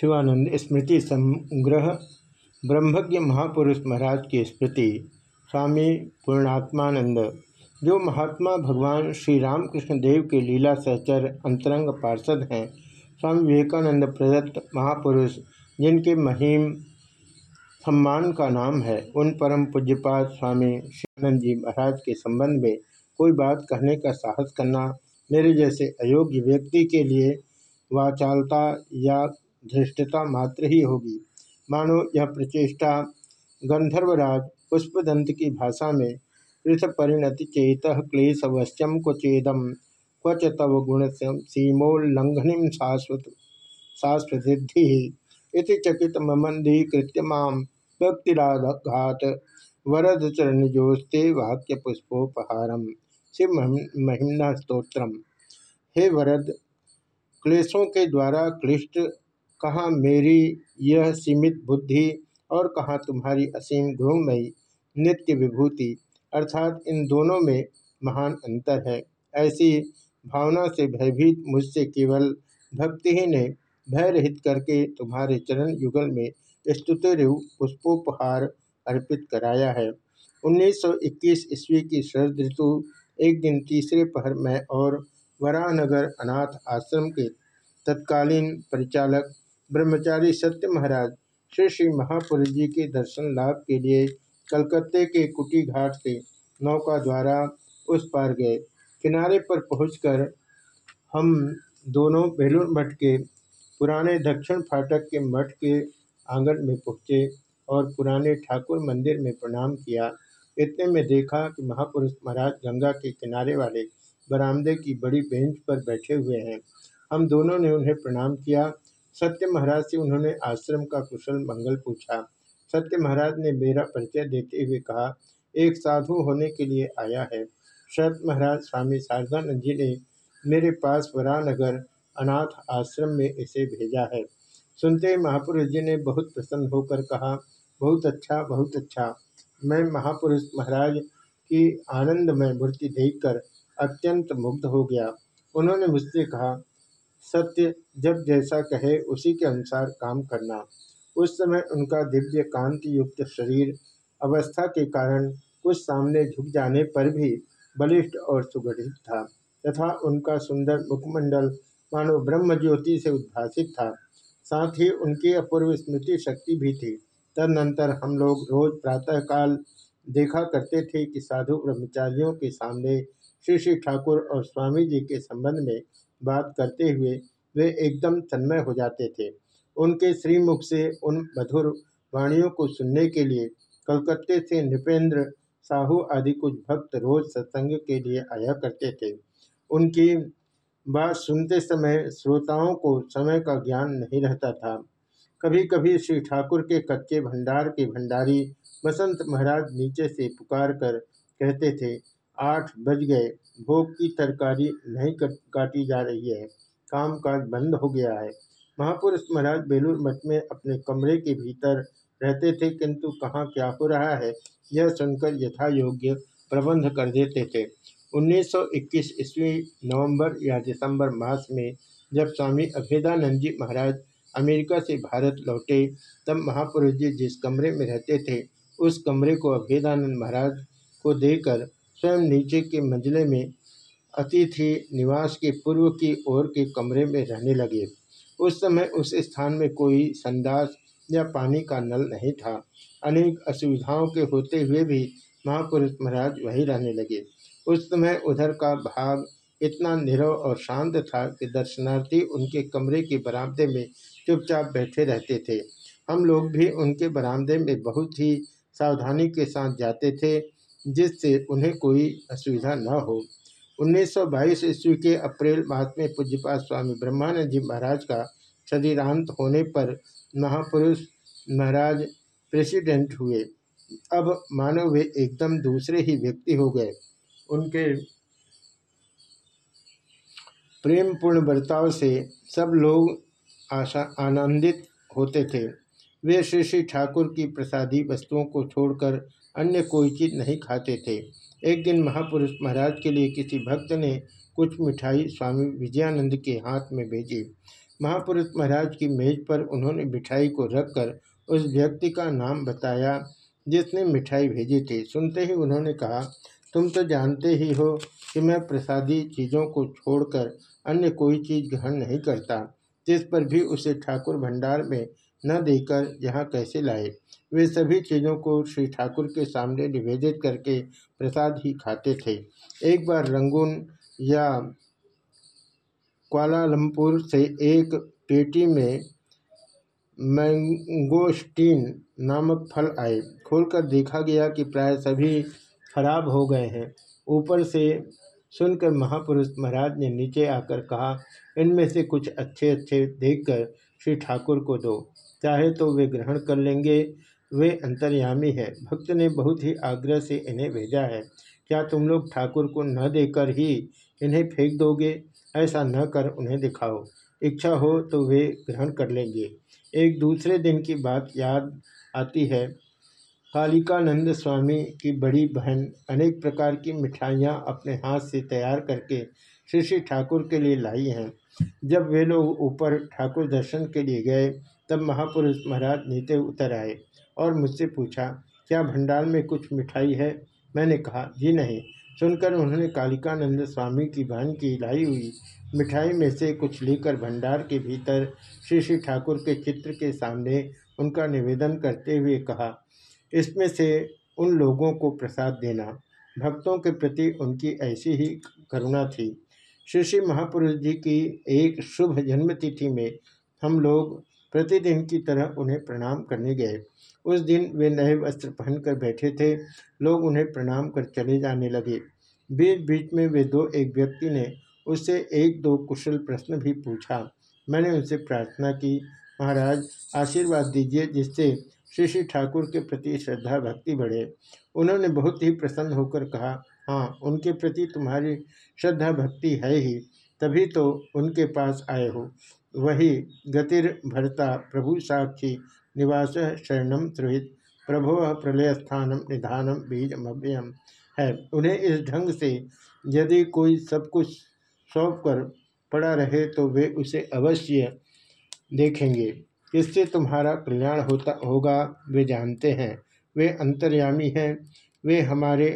शिवानंद स्मृति संग्रह ब्रह्मज्ञ महापुरुष महाराज की स्मृति, स्वामी पूर्णात्मानंद, जो महात्मा भगवान श्री रामकृष्ण देव के लीला सहचर अंतरंग पार्षद हैं। स्वामी विवेकानंद प्रदत्त महापुरुष, जिनके महिम सम्मान का नाम है, उन परम पूज्यपात स्वामी शिवानंद जी महाराज के संबंध में कोई बात कहने का साहस करना मेरे जैसे अयोग्य व्यक्ति के लिए वाचालता या धृष्टता मात्र ही होगी। मानो यह प्रचेष्टा गंधर्वराज पुष्पदंत की भाषा में कृत परिणति चेत क्लेशवश्यम क्वचेदम क्वच तव गुण सीमोल्लंघनी शाश्वत शाश्वसिद्धि इति चकित ममंदीकृत्य माम व्यक्तिराघात वरद चरणजोस्ते वाक्य पुष्पोपहारम शिव महिमना स्त्रोत्रम हे वरद, क्लेशों के द्वारा क्लिष्ट कहाँ मेरी यह सीमित बुद्धि और कहाँ तुम्हारी असीम गुरुमयी नित्य विभूति अर्थात इन दोनों में महान अंतर है। ऐसी भावना से भयभीत मुझसे केवल भक्ति ही ने भय रहित करके तुम्हारे चरण युगल में स्तुतिरु पुष्पोपहार अर्पित कराया है। 1921 ईस्वी की शरद ऋतु, एक दिन तीसरे पहर में और वरानगर अनाथ आश्रम के तत्कालीन परिचालक ब्रह्मचारी सत्य महाराज, श्री श्री महापुरुष जी के दर्शन लाभ के लिए कलकत्ते के कुटी घाट से नौका द्वारा उस पार गए। किनारे पर पहुंचकर हम दोनों बेलूर मठ के पुराने दक्षिण फाटक के मठ के आँगन में पहुँचे और पुराने ठाकुर मंदिर में प्रणाम किया। इतने में देखा कि महापुरुष महाराज गंगा के किनारे वाले बरामदे की बड़ी बेंच पर बैठे हुए हैं। हम दोनों ने उन्हें प्रणाम किया सत्य महाराज से उन्होंने आश्रम का कुशल मंगल पूछा। सत्य महाराज ने मेरा परिचय देते हुए कहा, एक साधु होने के लिए आया है। शरत महाराज स्वामी शारदानंद जी ने मेरे पास वरानगर अनाथ आश्रम में इसे भेजा है। सुनते महापुरुष जी ने बहुत प्रसन्न होकर कहा, बहुत अच्छा बहुत अच्छा। मैं महापुरुष महाराज की आनंदमय मूर्ति देखकर अत्यंत मुग्ध हो गया। उन्होंने मुझसे कहा सत्य जब जैसा कहे, उसी के अनुसार काम करना। उस समय उनका दिव्य कांति युक्त शरीर अवस्था के कारण कुछ सामने झुक जाने पर भी बलिष्ठ और सुगठित था तथा उनका सुंदर मुखमंडल मानो ब्रह्म ज्योति से उद्भासित था। साथ ही उनकी अपूर्व स्मृति शक्ति भी थी। तदनंतर हम लोग रोज प्रातःकाल देखा करते थे कि साधु ब्रह्मचारियों के सामने श्री श्री ठाकुर और स्वामी जी के संबंध में बात करते हुए वे एकदम तन्मय हो जाते थे। उनके श्रीमुख से उन मधुर वाणियों को सुनने के लिए कलकत्ते से नृपेंद्र, साहू आदि कुछ भक्त रोज सत्संग के लिए आया करते थे। उनकी बात सुनते समय श्रोताओं को समय का ज्ञान नहीं रहता था। कभी कभी श्री ठाकुर के कच्चे भंडार के भंडारी बसंत महाराज नीचे से पुकार कर कहते थे आठ बज गए। भोग की तरकारी नहीं काटी जा रही है। काम काज बंद हो गया है। महापुरुष महाराज बेलूर मठ में अपने कमरे के भीतर रहते थे, किंतु कहाँ क्या हो रहा है, यह सुनकर यथा योग्य प्रबंध कर देते थे। 1921 ईस्वी नवंबर या दिसंबर मास में जब स्वामी अभेदानंद जी महाराज अमेरिका से भारत लौटे, तब महापुरुष जी जिस कमरे में रहते थे, उस कमरे को अभेदानंद महाराज को देकर स्वयं नीचे के मंजिले में अतिथि निवास के पूर्व की ओर के कमरे में रहने लगे। उस समय उस स्थान में कोई संदास या पानी का नल नहीं था। अनेक असुविधाओं के होते हुए भी महापुरुष महाराज वहीं रहने लगे। उस समय उधर का भाग इतना निरव और शांत था कि दर्शनार्थी उनके कमरे के बरामदे में चुपचाप बैठे रहते थे। हम लोग भी उनके बरामदे में बहुत ही सावधानी के साथ जाते थे। जिससे उन्हें कोई असुविधा न हो। 1922 ईस्वी के अप्रैल माह में पूज्यपात स्वामी ब्रह्मानंद जी महाराज का शरीरांत होने पर महापुरुष महाराज प्रेसिडेंट हुए। अब मानो वे एकदम दूसरे ही व्यक्ति हो गए। उनके प्रेम पूर्ण बर्ताव से सब लोग आशा आनंदित होते थे। वे श्री श्री ठाकुर की प्रसादी वस्तुओं को छोड़कर अन्य कोई चीज़ नहीं खाते थे। एक दिन महापुरुष महाराज के लिए किसी भक्त ने कुछ मिठाई स्वामी विजयानंद के हाथ में भेजी। महापुरुष महाराज की मेज पर उन्होंने मिठाई को रखकर उस व्यक्ति का नाम बताया, जिसने मिठाई भेजी थी। सुनते ही उन्होंने कहा, तुम तो जानते ही हो कि मैं प्रसादी चीज़ों को छोड़कर अन्य कोई चीज़ ग्रहण नहीं करता, जिस पर भी उसे ठाकुर भंडार में न देकर यहाँ कैसे लाए? वे सभी चीज़ों को श्री ठाकुर के सामने निवेदित करके प्रसाद ही खाते थे। एक बार रंगून या क्वालालंपुर से एक पेटी में मैंगोस्टीन नामक फल आए। खोलकर देखा गया कि प्राय सभी खराब हो गए हैं। ऊपर से सुनकर महापुरुष महाराज ने नीचे आकर कहा, इनमें से कुछ अच्छे अच्छे देखकर श्री ठाकुर को दो। चाहे तो वे ग्रहण कर लेंगे। वे अंतर्यामी है। भक्त ने बहुत ही आग्रह से इन्हें भेजा है। क्या तुम लोग ठाकुर को न देकर ही इन्हें फेंक दोगे? ऐसा न कर, उन्हें दिखाओ। इच्छा हो तो वे ग्रहण कर लेंगे। एक दूसरे दिन की बात याद आती है। कालिकानंद स्वामी की बड़ी बहन अनेक प्रकार की मिठाइयाँ अपने हाथ से तैयार करके श्री श्री ठाकुर के लिए लाई हैं। जब वे लोग ऊपर ठाकुर दर्शन के लिए गए तब महापुरुष महाराज नीचे उतर आए और मुझसे पूछा, क्या भंडार में कुछ मिठाई है? मैंने कहा, जी नहीं। सुनकर उन्होंने कालिकानंद स्वामी की बहन की लाई हुई मिठाई में से कुछ लेकर भंडार के भीतर श्री श्री ठाकुर के चित्र के सामने उनका निवेदन करते हुए कहा, इसमें से उन लोगों को प्रसाद देना। भक्तों के प्रति उनकी ऐसी ही करुणा थी। श्री श्री महापुरुष जी की एक शुभ जन्मतिथि में हम लोग प्रतिदिन की तरह उन्हें प्रणाम करने गए। उस दिन वे नए वस्त्र पहनकर बैठे थे। लोग उन्हें प्रणाम कर चले जाने लगे। बीच बीच में वे दो एक व्यक्ति ने उससे एक दो कुशल प्रश्न भी पूछा। मैंने उनसे प्रार्थना की, महाराज, आशीर्वाद दीजिए जिससे श्री श्री ठाकुर के प्रति श्रद्धा भक्ति बढ़े। उन्होंने बहुत ही प्रसन्न होकर कहा हाँ उनके प्रति तुम्हारी श्रद्धा भक्ति है ही, तभी तो उनके पास आए हो। वही गतिर भरता प्रभु साक्षी निवास शरणम सुहित प्रभो प्रलय स्थानम निधानम बीजमव्ययम है। उन्हें इस ढंग से यदि कोई सब कुछ सौंप कर पड़ा रहे तो वे उसे अवश्य देखेंगे। इससे तुम्हारा कल्याण होता होगा, वे जानते हैं। वे अंतर्यामी हैं, वे हमारे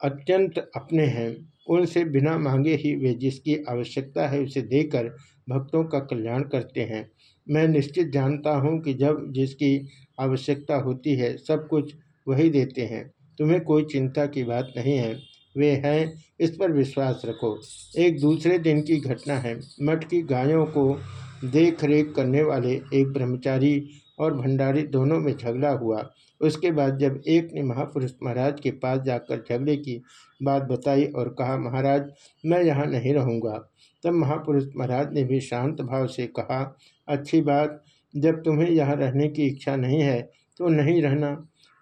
अत्यंत अपने हैं। उनसे बिना मांगे ही वे जिसकी आवश्यकता है उसे देकर भक्तों का कल्याण करते हैं। मैं निश्चित जानता हूँ कि जब जिसकी आवश्यकता होती है, सब कुछ वही देते हैं। तुम्हें कोई चिंता की बात नहीं है। वे हैं, इस पर विश्वास रखो। एक दूसरे दिन की घटना है। मठ की गायों को देख रेख करने वाले एक ब्रह्मचारी और भंडारी दोनों में झगड़ा हुआ। उसके बाद जब एक ने महापुरुष महाराज के पास जाकर झगड़े की बात बताई और कहा, महाराज, मैं यहाँ नहीं रहूँगा। तब महापुरुष महाराज ने भी शांत भाव से कहा, अच्छी बात, जब तुम्हें यहाँ रहने की इच्छा नहीं है तो नहीं रहना।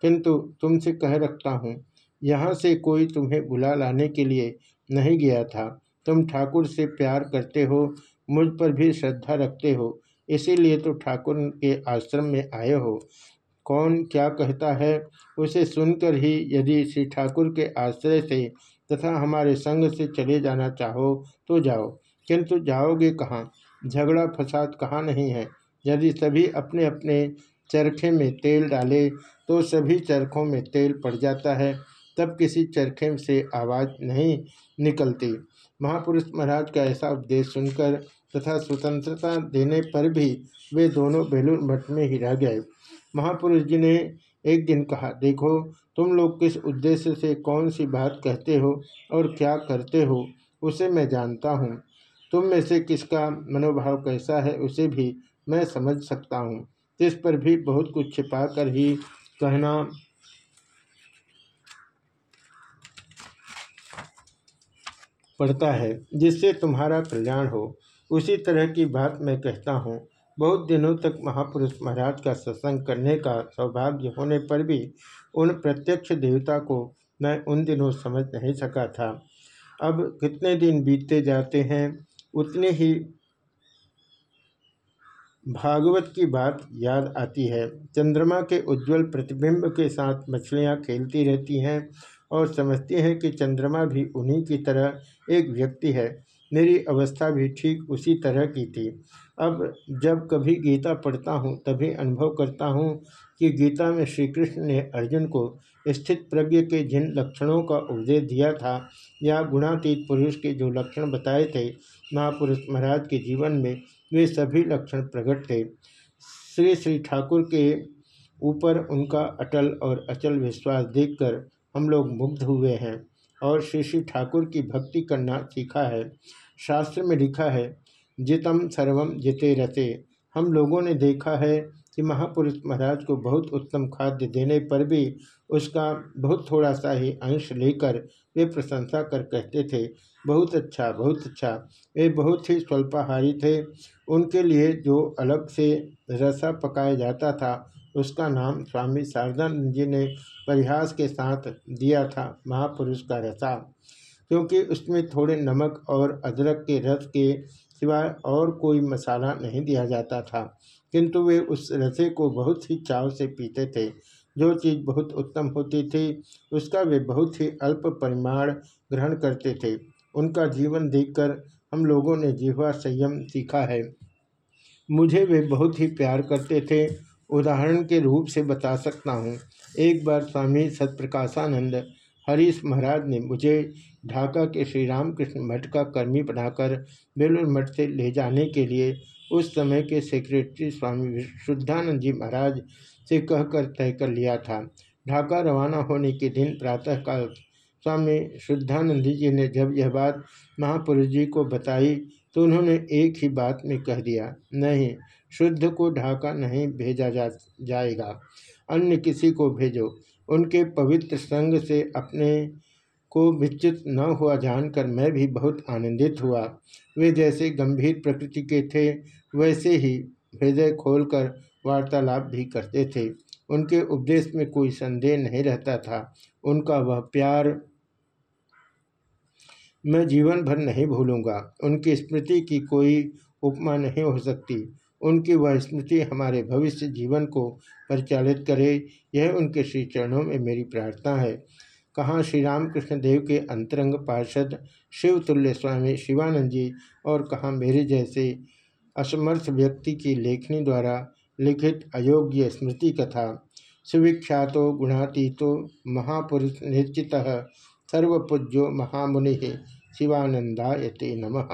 किंतु तुमसे कह रखता हूँ, यहाँ से कोई तुम्हें बुला लाने के लिए नहीं गया था। तुम ठाकुर से प्यार करते हो, मुझ पर भी श्रद्धा रखते हो, इसीलिए तो ठाकुर के आश्रम में आए हो। कौन क्या कहता है, उसे सुनकर ही यदि श्री ठाकुर के आश्रय से तथा हमारे संग से चले जाना चाहो तो जाओ। किंतु जाओगे कहाँ? झगड़ा फसाद कहाँ नहीं है? यदि सभी अपने अपने चरखे में तेल डाले तो सभी चरखों में तेल पड़ जाता है, तब किसी चरखे से आवाज़ नहीं निकलती। महापुरुष महाराज का ऐसा उपदेश सुनकर तथा स्वतंत्रता देने पर भी वे दोनों बेलूर मठ में ही रह गए। महापुरुष जी ने एक दिन कहा, देखो, तुम लोग किस उद्देश्य से कौन सी बात कहते हो और क्या करते हो, उसे मैं जानता हूँ। तुम में से किसका मनोभाव कैसा है उसे भी मैं समझ सकता हूँ। इस पर भी बहुत कुछ छिपा कर ही कहना पड़ता है, जिससे तुम्हारा कल्याण हो। उसी तरह की बात मैं कहता हूँ। बहुत दिनों तक महापुरुष महाराज का सत्संग करने का सौभाग्य होने पर भी उन प्रत्यक्ष देवता को मैं उन दिनों समझ नहीं सका था। अब कितने दिन बीतते जाते हैं? उतने ही भागवत की बात याद आती है। चंद्रमा के उज्जवल प्रतिबिंब के साथ मछलियाँ खेलती रहती हैं और समझती हैं कि चंद्रमा भी उन्हीं की तरह एक व्यक्ति है। मेरी अवस्था भी ठीक उसी तरह की थी। अब जब कभी गीता पढ़ता हूँ, तभी अनुभव करता हूँ कि गीता में श्री कृष्ण ने अर्जुन को स्थित प्रज्ञ के जिन लक्षणों का उपदेश दिया था या गुणातीत पुरुष के जो लक्षण बताए थे महापुरुष महाराज के जीवन में वे सभी लक्षण प्रकट थे। श्री श्री ठाकुर के ऊपर उनका अटल और अचल विश्वास देखकर हम लोग मुग्ध हुए हैं और श्री श्री ठाकुर की भक्ति करना सीखा है। शास्त्र में लिखा है, जितम सर्वम जिते रते हम लोगों ने देखा है कि महापुरुष महाराज को बहुत उत्तम खाद्य देने पर भी उसका बहुत थोड़ा सा ही अंश लेकर वे प्रशंसा कर कहते थे, बहुत अच्छा बहुत अच्छा। वे बहुत ही स्वल्पाहारी थे। उनके लिए जो अलग से रसा पकाया जाता था, उसका नाम स्वामी शारदानंद जी ने परिहास के साथ दिया था, महापुरुष का रसा। क्योंकि उसमें थोड़े नमक और अदरक के रस के सिवाय और कोई मसाला नहीं दिया जाता था। किंतु वे उस रसे को बहुत ही चाव से पीते थे। जो चीज़ बहुत उत्तम होती थी, उसका वे बहुत ही अल्प परिमाण ग्रहण करते थे। उनका जीवन देखकर हम लोगों ने जीवा संयम सीखा है। मुझे वे बहुत ही प्यार करते थे। उदाहरण के रूप से बता सकता हूँ। एक बार स्वामी सतप्रकाशानंद हरीश महाराज ने मुझे ढाका के श्री रामकृष्ण मठ का कर्मी बनाकर बेलूर मठ से ले जाने के लिए उस समय के सेक्रेटरी स्वामी शुद्धानंद जी महाराज से कहकर तय कर लिया था। ढाका रवाना होने के दिन प्रातःकाल स्वामी शुद्धानंद जी ने जब यह बात महापुरुष जी को बताई तो उन्होंने एक ही बात में कह दिया, नहीं, शुद्ध को ढाका नहीं भेजा जा, जाएगा। अन्य किसी को भेजो। उनके पवित्र संग से अपने को विच्युत न हुआ जानकर मैं भी बहुत आनंदित हुआ। वे जैसे गंभीर प्रकृति के थे, वैसे ही हृदय खोलकर वार्तालाप भी करते थे। उनके उपदेश में कोई संदेह नहीं रहता था। उनका वह प्यार मैं जीवन भर नहीं भूलूँगा। उनकी स्मृति की कोई उपमा नहीं हो सकती। उनकी वह स्मृति हमारे भविष्य जीवन को परिचालित करे, यह उनके श्री चरणों में मेरी प्रार्थना है। कहाँ श्री रामकृष्ण देव के अंतरंग पार्षद शिवतुल्य स्वामी शिवानंद जी और कहाँ मेरे जैसे असमर्थ व्यक्ति की लेखनी द्वारा लिखित अयोग्य स्मृति कथा, सुविख्यातो गुणातीतो महापुरुष निश्चित सर्वपूज्यो महामुनि शिवानंदायते नमः।